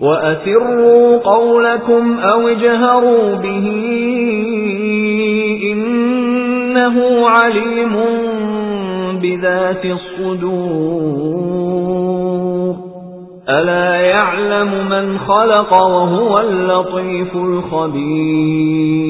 وَأَسِرُّوا قَوْلَكُمْ أَوْ اجْهَرُوا بِهِ إِنَّهُ عَلِيمٌ بِذَاتِ الصُّدُورِ أَلَا يَعْلَمُ مَنْ خَلَقَ وَهُوَ اللَّطِيفُ الْخَبِيرُ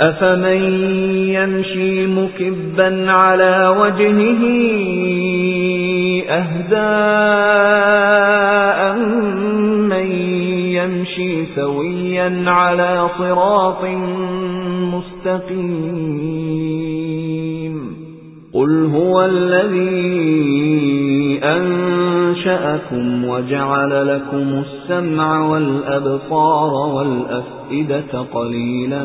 أَفَمَن يَمْشِي مُكِبًّا عَلَى وَجْهِهِ أَهْدَىٰ أَمَّن يَمْشِي سَوِيًّا عَلَى صِرَاطٍ مُّسْتَقِيمٍ قُلْ هُوَ الَّذِي أَنشَأَكُمْ وَجَعَلَ لَكُمُ السَّمْعَ وَالْأَبْصَارَ وَالْأَفْئِدَةَ قَلِيلًا